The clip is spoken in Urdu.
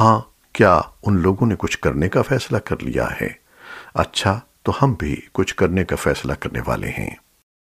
ہاں کیا ان لوگوں نے کچھ کرنے کا فیصلہ کر لیا ہے؟ اچھا تو ہم بھی کچھ کرنے کا فیصلہ کرنے والے ہیں۔